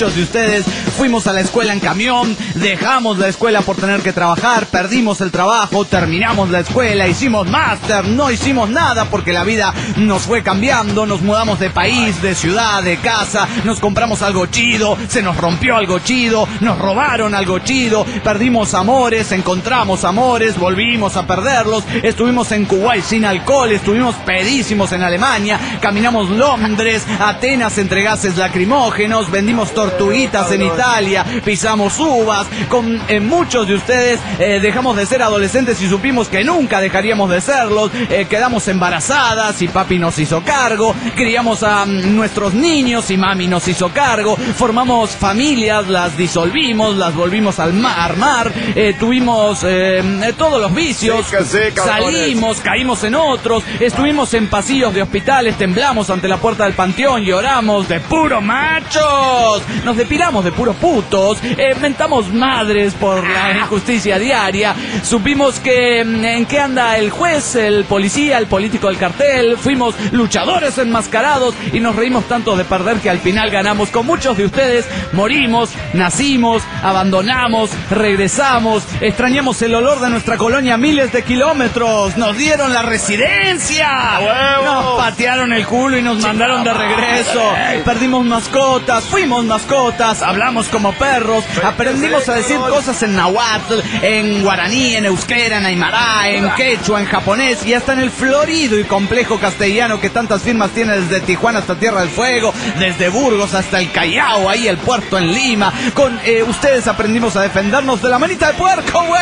muchos de ustedes. Fuimos a la escuela en camión, dejamos la escuela por tener que trabajar, perdimos el trabajo, terminamos la escuela, hicimos máster, no hicimos nada porque la vida nos fue cambiando, nos mudamos de país, de ciudad, de casa, nos compramos algo chido, se nos rompió algo chido, nos robaron algo chido, perdimos amores, encontramos amores, volvimos a perderlos, estuvimos en Kuwait sin alcohol, estuvimos pedísimos en Alemania, caminamos Londres, Atenas entre gases lacrimógenos, vendimos tortuguitas en Italia, pisamos uvas, con eh, muchos de ustedes eh, dejamos de ser adolescentes y supimos que nunca dejaríamos de serlos, eh, quedamos embarazadas y papi nos hizo cargo, criamos a mm, nuestros niños y mami nos hizo cargo, formamos familias, las disolvimos, las volvimos al ma- armar, eh, tuvimos eh, todos los vicios, salimos, caímos en otros, estuvimos en pasillos de hospitales, temblamos ante la puerta del panteón, lloramos de puro machos, nos depilamos de puros putos, eh, mentamos madres por la injusticia diaria, supimos que mm, en qué anda el juez, el policía, el político del cartel, fuimos luchadores enmascarados y nos reímos tanto de perder que al final ganamos. Con muchos de ustedes, morimos, nacimos, abandonamos, regresamos, extrañamos el olor de nuestra colonia a miles de kilómetros, nos dieron la residencia, nos patearon el culo y nos mandaron de regreso, perdimos mascotas, fuimos mascotas, hablamos como perros, aprendimos a decir cosas en nahuatl, en guaraní, en euskera, en aymara, en quechua, en japonés y hasta en el florido y complejo castellano que tantas firmas tiene desde Tijuana hasta Tierra del Fuego, desde Burgos hasta el Callao, ahí el puerto en Lima. Con eh, ustedes aprendimos a defendernos de la manita de puerco, güey.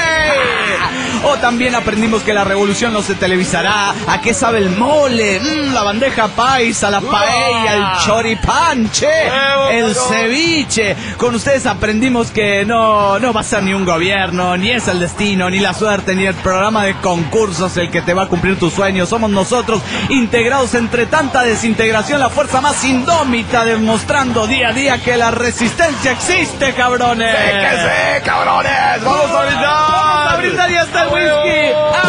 O también aprendimos que la revolución no se televisará. ¿A qué sabe el mole? Mm, la bandeja paisa, la paella, el choripanche, el ceviche. Con ustedes aprendimos que no, no va a ser ni un gobierno, ni es el destino, ni la suerte, ni el programa de concursos el que te va a cumplir tus sueños. Somos nosotros, integrados entre tanta desintegración, la fuerza más indómita, demostrando día a día que la resistencia existe, cabrones. ¡Sí que sí, cabrones! ¡Vamos a brindar! Vamos a brindar y hasta el whisky.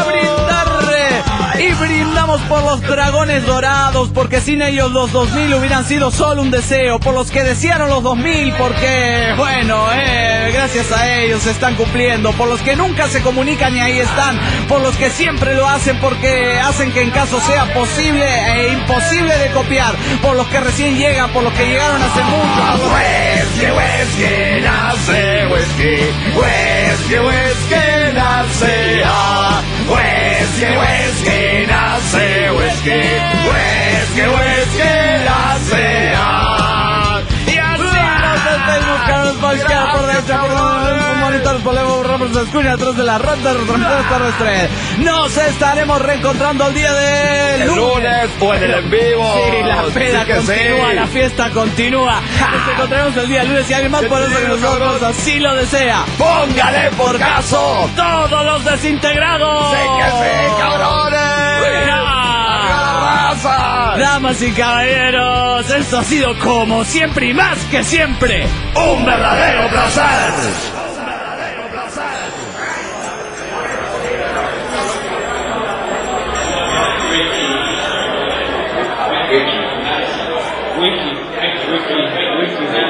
Por los dragones dorados, porque sin ellos los 2000 hubieran sido solo un deseo. Por los que desearon los 2000, porque, bueno, eh, gracias a ellos se están cumpliendo. Por los que nunca se comunican y ahí están. Por los que siempre lo hacen porque hacen que en caso sea posible e imposible de copiar. Por los que recién llegan, por los que llegaron hace mucho. Whisky, whisky, nace whisky, whisky, whisky, nace ah. Whisky, whisky, whisky, nace ah. Y así nos despedimos, Carlos Pascal, por derecha, por la monitores, por Levo, Ramos, se escucha atrás de la ronda de retransmisiones terrestres. Nos estaremos reencontrando el día de El lunes o en el en vivo. Sí, la peda Sí continúa, sí. la fiesta continúa. Nos encontraremos el día lunes y alguien más ¿Qué por eso que nosotros así lo desea. Póngale por caso. ¡Todos los desintegrados! Sí que Damas y caballeros, esto ha sido como siempre y más que siempre un verdadero placer. Wiki, wiki, wiki.